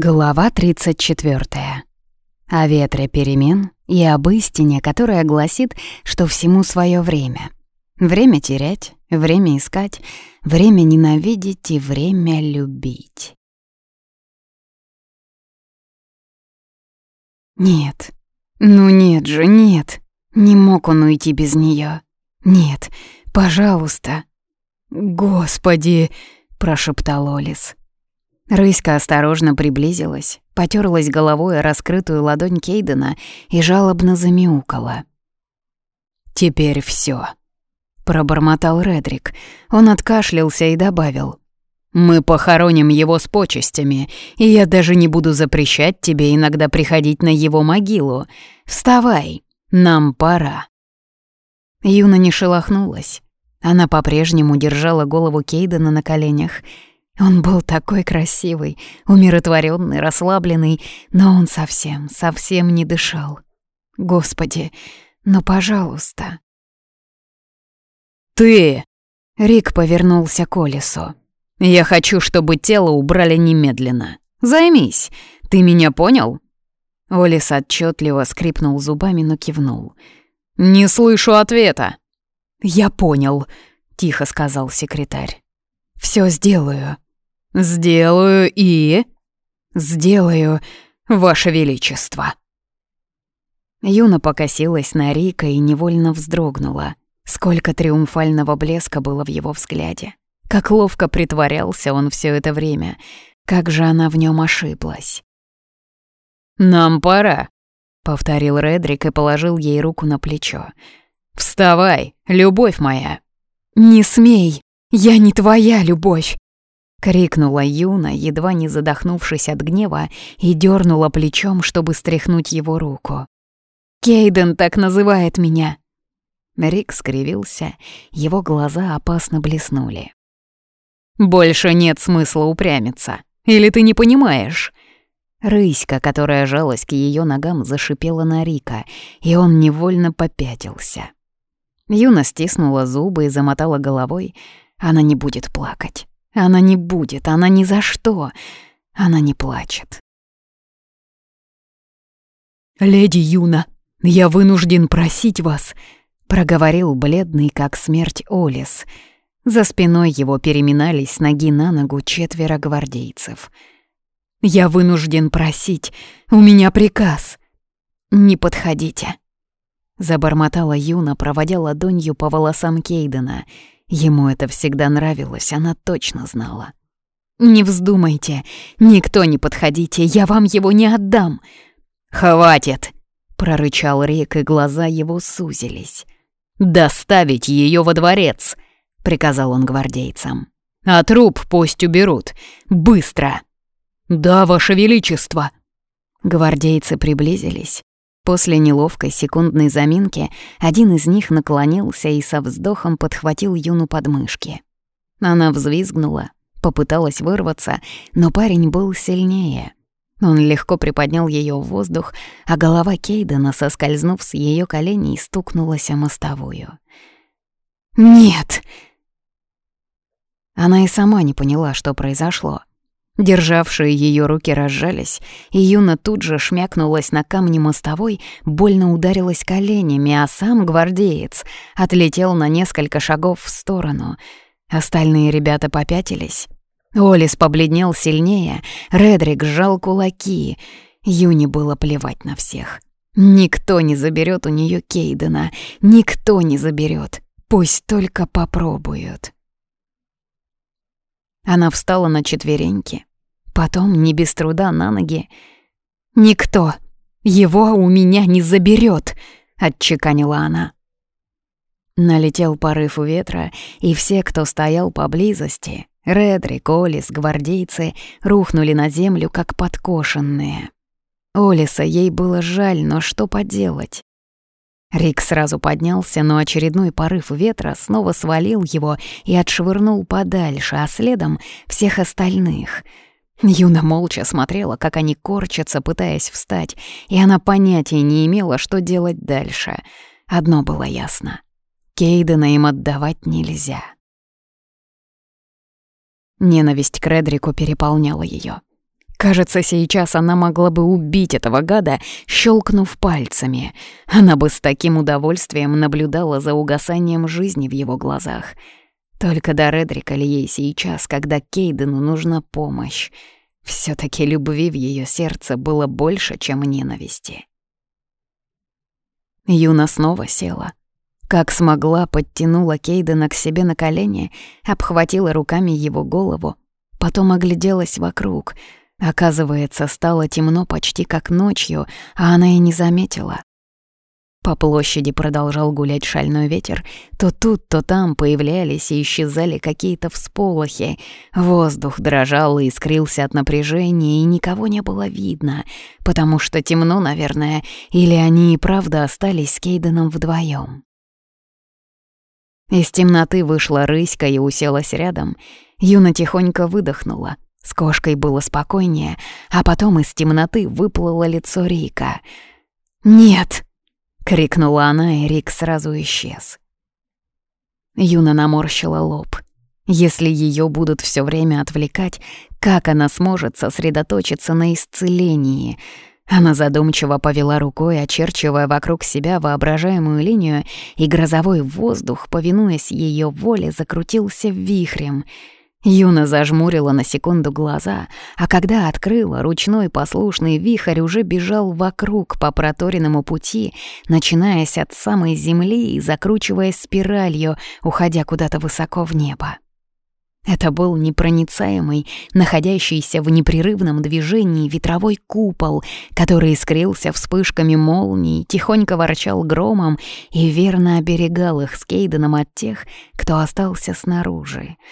Глава 34. О ветре перемен и об истине, которая гласит, что всему свое время. Время терять, время искать, время ненавидеть и время любить. Нет, ну нет же, нет. Не мог он уйти без нее. Нет, пожалуйста. Господи, прошептал Олис. Рыська осторожно приблизилась, потерлась головой о раскрытую ладонь Кейдена и жалобно замяукала. «Теперь все, пробормотал Редрик. Он откашлялся и добавил. «Мы похороним его с почестями, и я даже не буду запрещать тебе иногда приходить на его могилу. Вставай, нам пора». Юна не шелохнулась. Она по-прежнему держала голову Кейдена на коленях — он был такой красивый, умиротворенный, расслабленный, но он совсем, совсем не дышал. Господи, ну, пожалуйста. «Ты!» — Рик повернулся к Олесу. «Я хочу, чтобы тело убрали немедленно. Займись. Ты меня понял?» Олес отчетливо скрипнул зубами, но кивнул. «Не слышу ответа». «Я понял», — тихо сказал секретарь. «Всё сделаю». «Сделаю и...» «Сделаю, Ваше Величество». Юна покосилась на Рика и невольно вздрогнула. Сколько триумфального блеска было в его взгляде. Как ловко притворялся он все это время. Как же она в нем ошиблась. «Нам пора», — повторил Редрик и положил ей руку на плечо. «Вставай, любовь моя!» «Не смей! Я не твоя любовь!» — крикнула Юна, едва не задохнувшись от гнева, и дернула плечом, чтобы стряхнуть его руку. «Кейден так называет меня!» Рик скривился, его глаза опасно блеснули. «Больше нет смысла упрямиться. Или ты не понимаешь?» Рыська, которая жалась к ее ногам, зашипела на Рика, и он невольно попятился. Юна стиснула зубы и замотала головой. Она не будет плакать. Она не будет, она ни за что. Она не плачет. «Леди Юна, я вынужден просить вас», — проговорил бледный, как смерть Олис. За спиной его переминались ноги на ногу четверо гвардейцев. «Я вынужден просить, у меня приказ. Не подходите», — забормотала Юна, проводя ладонью по волосам Кейдена — Ему это всегда нравилось, она точно знала. «Не вздумайте, никто не подходите, я вам его не отдам!» «Хватит!» — прорычал Рик, и глаза его сузились. «Доставить ее во дворец!» — приказал он гвардейцам. «А труп пусть уберут! Быстро!» «Да, ваше величество!» Гвардейцы приблизились. После неловкой секундной заминки один из них наклонился и со вздохом подхватил Юну под мышки. Она взвизгнула, попыталась вырваться, но парень был сильнее. Он легко приподнял ее в воздух, а голова Кейдена, соскользнув с ее коленей, стукнулась о мостовую. «Нет!» Она и сама не поняла, что произошло. Державшие ее руки разжались, и Юна тут же шмякнулась на камни мостовой, больно ударилась коленями, а сам гвардеец отлетел на несколько шагов в сторону. Остальные ребята попятились. Олис побледнел сильнее, Редрик сжал кулаки. Юне было плевать на всех. Никто не заберет у нее Кейдена, никто не заберет. Пусть только попробуют. Она встала на четвереньки, Потом, не без труда, на ноги. «Никто его у меня не заберет, отчеканила она. Налетел порыв ветра, и все, кто стоял поблизости, Редрик, Олис, гвардейцы, рухнули на землю, как подкошенные. Олиса ей было жаль, но что поделать? Рик сразу поднялся, но очередной порыв ветра снова свалил его и отшвырнул подальше, а следом всех остальных — Юна молча смотрела, как они корчатся, пытаясь встать, и она понятия не имела, что делать дальше. Одно было ясно — Кейдена им отдавать нельзя. Ненависть к Редрику переполняла ее. Кажется, сейчас она могла бы убить этого гада, щелкнув пальцами. Она бы с таким удовольствием наблюдала за угасанием жизни в его глазах. Только до Редрика ли ей сейчас, когда Кейдену нужна помощь? все таки любви в ее сердце было больше, чем ненависти. Юна снова села. Как смогла, подтянула Кейдена к себе на колени, обхватила руками его голову, потом огляделась вокруг — Оказывается, стало темно почти как ночью, а она и не заметила. По площади продолжал гулять шальной ветер. То тут, то там появлялись и исчезали какие-то всполохи. Воздух дрожал и искрился от напряжения, и никого не было видно, потому что темно, наверное, или они и правда остались с Кейденом вдвоем. Из темноты вышла рыська и уселась рядом. Юна тихонько выдохнула — с кошкой было спокойнее, а потом из темноты выплыло лицо Рика. «Нет!» — крикнула она, и Рик сразу исчез. Юна наморщила лоб. Если ее будут все время отвлекать, как она сможет сосредоточиться на исцелении? Она задумчиво повела рукой, очерчивая вокруг себя воображаемую линию, и грозовой воздух, повинуясь ее воле, закрутился вихрем — Юна зажмурила на секунду глаза, а когда открыла, ручной послушный вихрь уже бежал вокруг по проторенному пути, начинаясь от самой земли и закручиваясь спиралью, уходя куда-то высоко в небо. Это был непроницаемый, находящийся в непрерывном движении ветровой купол, который искрился вспышками молний, тихонько ворчал громом и верно оберегал их с Кейденом от тех, кто остался снаружи —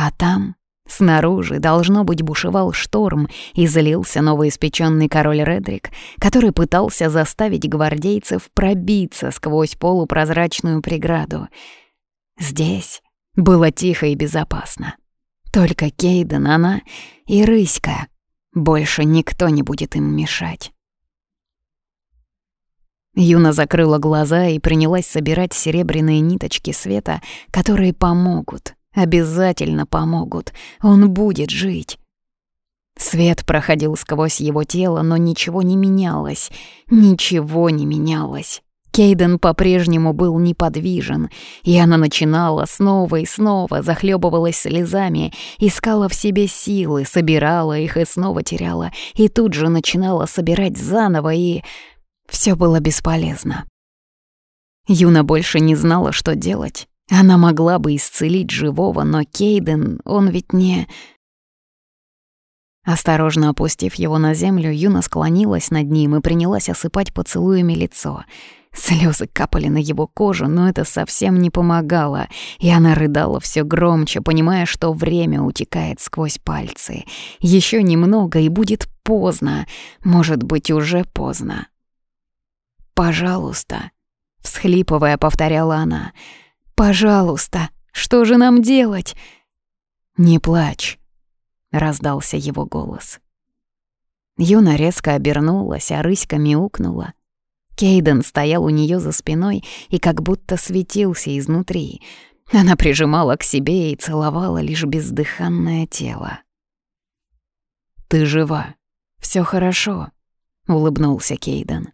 а там, снаружи, должно быть, бушевал шторм и залился новоиспеченный король Редрик, который пытался заставить гвардейцев пробиться сквозь полупрозрачную преграду. Здесь было тихо и безопасно. Только Кейден, она и Рыська. Больше никто не будет им мешать. Юна закрыла глаза и принялась собирать серебряные ниточки света, которые помогут, Обязательно помогут. Он будет жить. Свет проходил сквозь его тело, но ничего не менялось. Ничего не менялось. Кейден по-прежнему был неподвижен, и она начинала снова и снова, захлебывалась слезами, искала в себе силы, собирала их и снова теряла, и тут же начинала собирать заново, и... все было бесполезно. Юна больше не знала, что делать. Она могла бы исцелить живого, но Кейден, он ведь не... Осторожно опустив его на землю, Юна склонилась над ним и принялась осыпать поцелуями лицо. Слезы капали на его кожу, но это совсем не помогало, и она рыдала все громче, понимая, что время утекает сквозь пальцы. Еще немного, и будет поздно. Может быть, уже поздно. «Пожалуйста», — всхлипывая, повторяла она, — «Пожалуйста, что же нам делать?» «Не плачь», — раздался его голос. Юна резко обернулась, а рыська мяукнула. Кейден стоял у нее за спиной и как будто светился изнутри. Она прижимала к себе и целовала лишь бездыханное тело. «Ты жива. Все хорошо», — улыбнулся Кейден.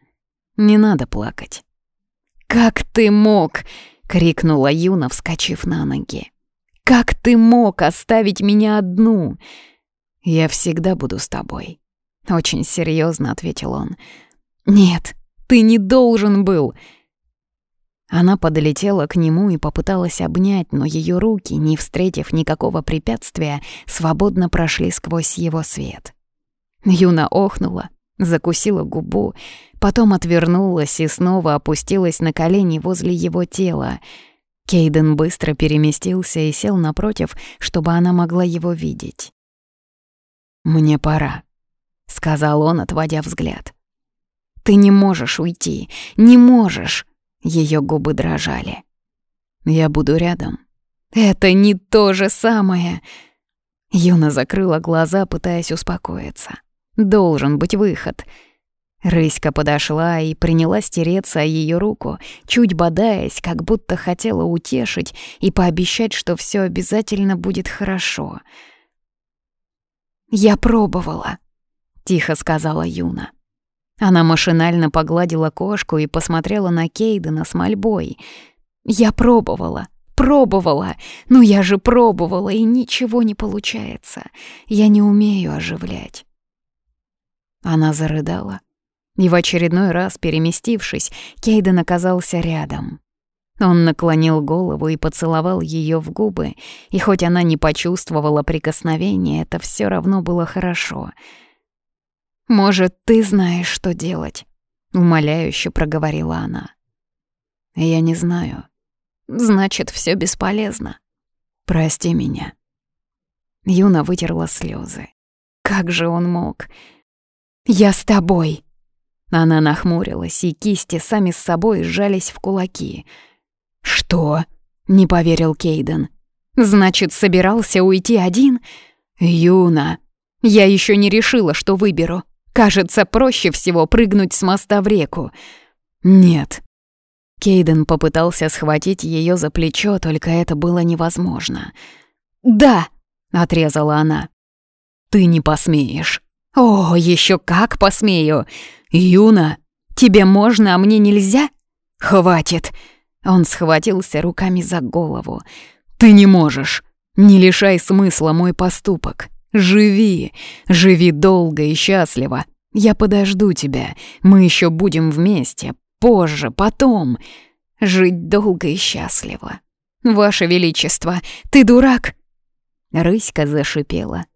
«Не надо плакать». «Как ты мог?» — крикнула Юна, вскочив на ноги. «Как ты мог оставить меня одну?» «Я всегда буду с тобой», — очень серьезно ответил он. «Нет, ты не должен был!» Она подлетела к нему и попыталась обнять, но ее руки, не встретив никакого препятствия, свободно прошли сквозь его свет. Юна охнула, закусила губу, потом отвернулась и снова опустилась на колени возле его тела. Кейден быстро переместился и сел напротив, чтобы она могла его видеть. «Мне пора», — сказал он, отводя взгляд. «Ты не можешь уйти, не можешь!» Ее губы дрожали. «Я буду рядом». «Это не то же самое!» Юна закрыла глаза, пытаясь успокоиться. Должен быть выход. Рыська подошла и принялась тереться о ее руку, чуть бодаясь, как будто хотела утешить и пообещать, что все обязательно будет хорошо. «Я пробовала», — тихо сказала Юна. Она машинально погладила кошку и посмотрела на Кейдена с мольбой. «Я пробовала, пробовала, но я же пробовала, и ничего не получается. Я не умею оживлять». Она зарыдала, и в очередной раз, переместившись, Кейден оказался рядом. Он наклонил голову и поцеловал ее в губы, и хоть она не почувствовала прикосновения, это все равно было хорошо. «Может, ты знаешь, что делать?» — умоляюще проговорила она. «Я не знаю. Значит, все бесполезно. Прости меня». Юна вытерла слезы. Как же он мог? «Я с тобой!» Она нахмурилась, и кисти сами с собой сжались в кулаки — «Что?» — не поверил Кейден. «Значит, собирался уйти один?» «Юна, я еще не решила, что выберу. Кажется, проще всего прыгнуть с моста в реку». «Нет». Кейден попытался схватить ее за плечо, только это было невозможно. «Да!» — отрезала она. «Ты не посмеешь». «О, еще как посмею! Юна, тебе можно, а мне нельзя?» «Хватит!» Он схватился руками за голову. «Ты не можешь! Не лишай смысла мой поступок! Живи! Живи долго и счастливо! Я подожду тебя! Мы еще будем вместе! Позже, потом! Жить долго и счастливо! Ваше Величество, ты дурак!» Рыська зашипела.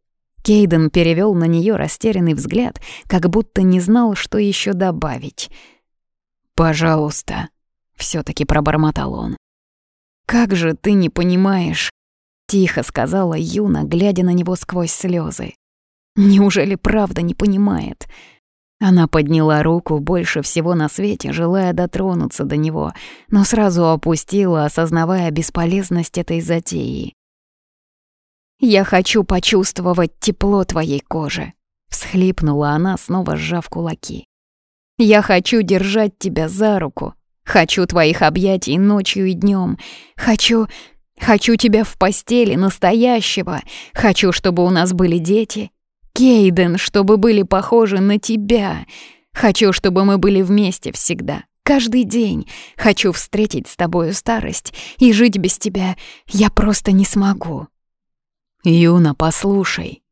Кейден перевел на нее растерянный взгляд, как будто не знал, что еще добавить. «Пожалуйста», все таки пробормотал он. «Как же ты не понимаешь?» — тихо сказала Юна, глядя на него сквозь слезы. «Неужели правда не понимает?» Она подняла руку больше всего на свете, желая дотронуться до него, но сразу опустила, осознавая бесполезность этой затеи. «Я хочу почувствовать тепло твоей кожи», — всхлипнула она, снова сжав кулаки. «Я хочу держать тебя за руку, Хочу твоих объятий ночью и днем. Хочу... Хочу тебя в постели настоящего. Хочу, чтобы у нас были дети. Кейден, чтобы были похожи на тебя. Хочу, чтобы мы были вместе всегда, каждый день. Хочу встретить с тобою старость и жить без тебя я просто не смогу. Юна, послушай.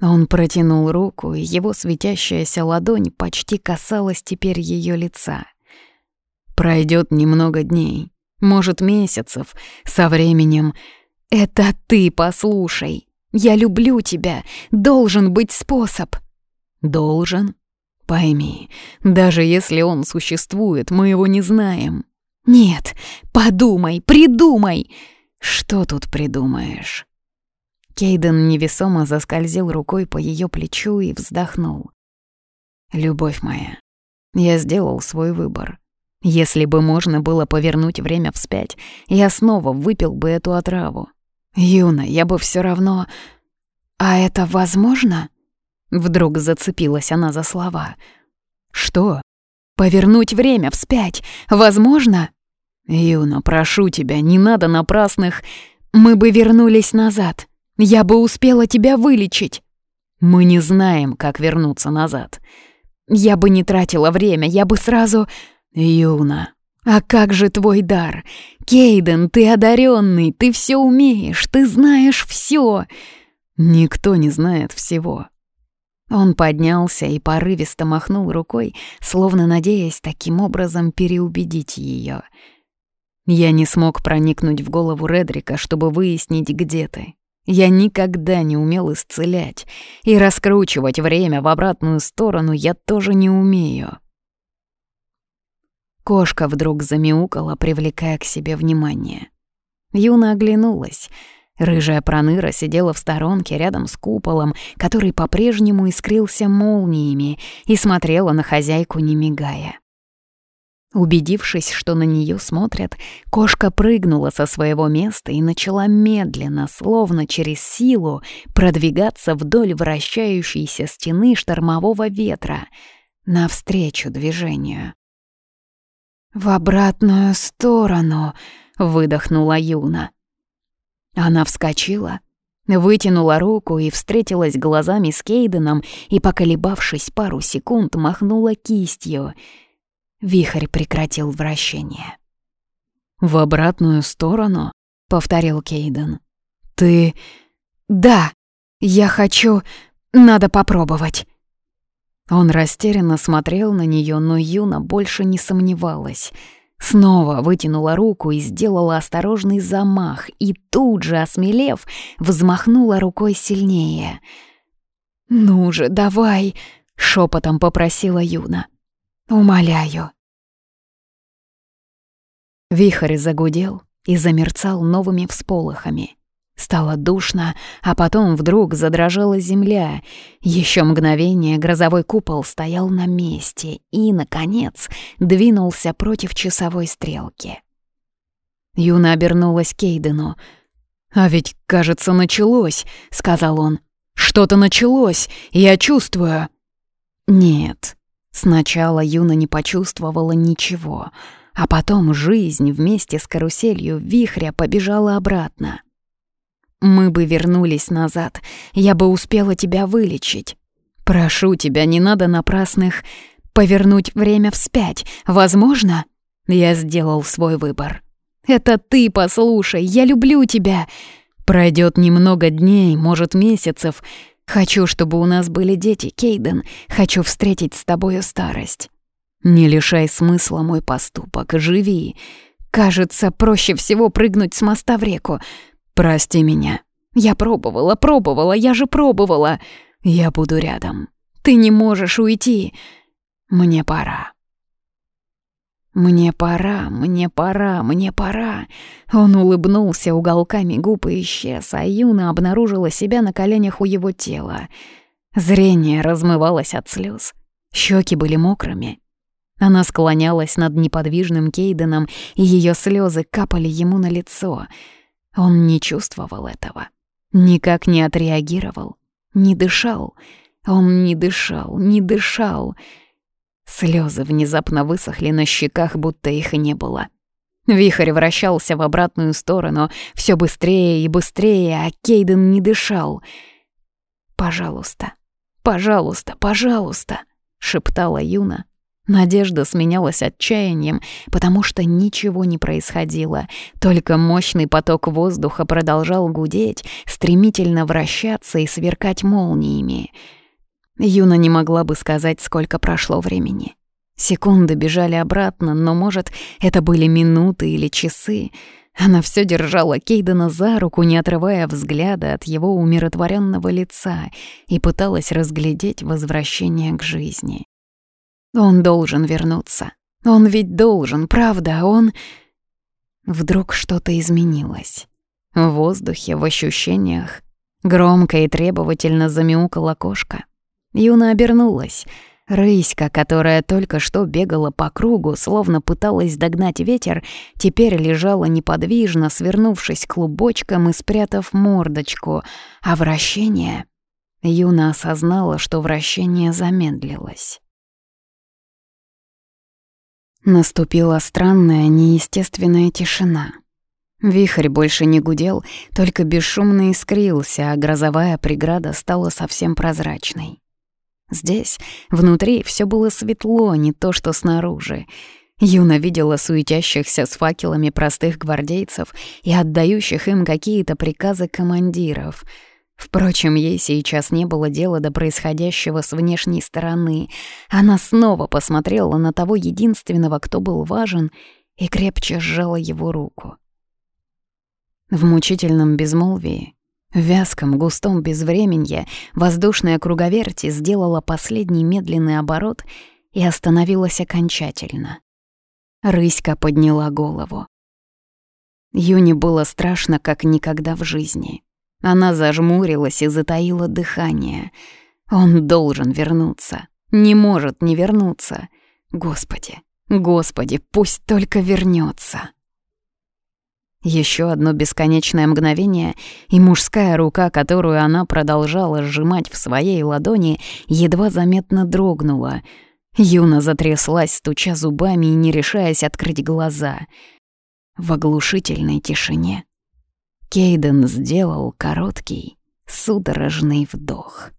Он протянул руку, и его светящаяся ладонь почти касалась теперь ее лица. Пройдет немного дней, может, месяцев, со временем. Это ты послушай. Я люблю тебя. Должен быть способ. Должен? Пойми, даже если он существует, мы его не знаем. Нет, подумай, придумай. Что тут придумаешь? Кейден невесомо заскользил рукой по ее плечу и вздохнул. «Любовь моя, я сделал свой выбор. Если бы можно было повернуть время вспять, я снова выпил бы эту отраву. Юна, я бы все равно... А это возможно? Вдруг зацепилась она за слова. Что? Повернуть время вспять? Возможно? Юна, прошу тебя, не надо напрасных... Мы бы вернулись назад. Я бы успела тебя вылечить. Мы не знаем, как вернуться назад. Я бы не тратила время, я бы сразу... «Юна, а как же твой дар? Кейден, ты одаренный, ты все умеешь, ты знаешь все. Никто не знает всего». Он поднялся и порывисто махнул рукой, словно надеясь таким образом переубедить ее. Я не смог проникнуть в голову Редрика, чтобы выяснить, где ты. Я никогда не умел исцелять, и раскручивать время в обратную сторону я тоже не умею. Кошка вдруг замяукала, привлекая к себе внимание. Юна оглянулась. Рыжая проныра сидела в сторонке рядом с куполом, который по-прежнему искрился молниями, и смотрела на хозяйку, не мигая. Убедившись, что на нее смотрят, кошка прыгнула со своего места и начала медленно, словно через силу, продвигаться вдоль вращающейся стены штормового ветра, навстречу движению. «В обратную сторону», — выдохнула Юна. Она вскочила. Вытянула руку и встретилась глазами с Кейденом и, поколебавшись пару секунд, махнула кистью. Вихрь прекратил вращение. «В обратную сторону?» — повторил Кейден. «Ты...» «Да, я хочу... Надо попробовать». Он растерянно смотрел на нее, но Юна больше не сомневалась — Снова вытянула руку и сделала осторожный замах, и тут же, осмелев, взмахнула рукой сильнее. «Ну же, давай!» — шепотом попросила Юна. «Умоляю». Вихрь загудел и замерцал новыми всполохами. Стало душно, а потом вдруг задрожала земля. Еще мгновение грозовой купол стоял на месте и, наконец, двинулся против часовой стрелки. Юна обернулась к Кейдену. «А ведь, кажется, началось», — сказал он. «Что-то началось, я чувствую». «Нет». Сначала Юна не почувствовала ничего, а потом жизнь вместе с каруселью вихря побежала обратно. Мы бы вернулись назад, я бы успела тебя вылечить. Прошу тебя, не надо напрасных повернуть время вспять. Возможно? Я сделал свой выбор. Это ты послушай, я люблю тебя. Пройдет немного дней, может, месяцев. Хочу, чтобы у нас были дети, Кейден. Хочу встретить с тобою старость. Не лишай смысла мой поступок, живи. Кажется, проще всего прыгнуть с моста в реку. Прости меня. Я пробовала, пробовала, я же пробовала. Я буду рядом. Ты не можешь уйти. Мне пора. «Мне пора, мне пора, мне пора!» Он улыбнулся уголками губ и исчез, а Юна обнаружила себя на коленях у его тела. Зрение размывалось от слез. Щеки были мокрыми. Она склонялась над неподвижным Кейденом, и ее слезы капали ему на лицо — он не чувствовал этого, никак не отреагировал, не дышал. Он не дышал, не дышал. Слезы внезапно высохли на щеках, будто их и не было. Вихрь вращался в обратную сторону, все быстрее и быстрее, а Кейден не дышал. «Пожалуйста, пожалуйста, пожалуйста», — шептала Юна, Надежда сменялась отчаянием, потому что ничего не происходило. Только мощный поток воздуха продолжал гудеть, стремительно вращаться и сверкать молниями. Юна не могла бы сказать, сколько прошло времени. Секунды бежали обратно, но, может, это были минуты или часы. Она все держала Кейдена за руку, не отрывая взгляда от его умиротворенного лица, и пыталась разглядеть возвращение к жизни. Он должен вернуться. Он ведь должен, правда, он... Вдруг что-то изменилось. В воздухе, в ощущениях. Громко и требовательно замяукала кошка. Юна обернулась. Рыська, которая только что бегала по кругу, словно пыталась догнать ветер, теперь лежала неподвижно, свернувшись клубочком и спрятав мордочку. А вращение... Юна осознала, что вращение замедлилось. Наступила странная, неестественная тишина. Вихрь больше не гудел, только бесшумно искрился, а грозовая преграда стала совсем прозрачной. Здесь, внутри, все было светло, не то что снаружи. Юна видела суетящихся с факелами простых гвардейцев и отдающих им какие-то приказы командиров — Впрочем, ей сейчас не было дела до происходящего с внешней стороны. Она снова посмотрела на того единственного, кто был важен, и крепче сжала его руку. В мучительном безмолвии, в вязком, густом безвременье, воздушная круговерть сделала последний медленный оборот и остановилась окончательно. Рыська подняла голову. Юне было страшно, как никогда в жизни. Она зажмурилась и затаила дыхание. Он должен вернуться. Не может не вернуться. Господи, Господи, пусть только вернется. Еще одно бесконечное мгновение, и мужская рука, которую она продолжала сжимать в своей ладони, едва заметно дрогнула. Юна затряслась, стуча зубами и не решаясь открыть глаза. В оглушительной тишине Кейден сделал короткий, Судорожный вдох.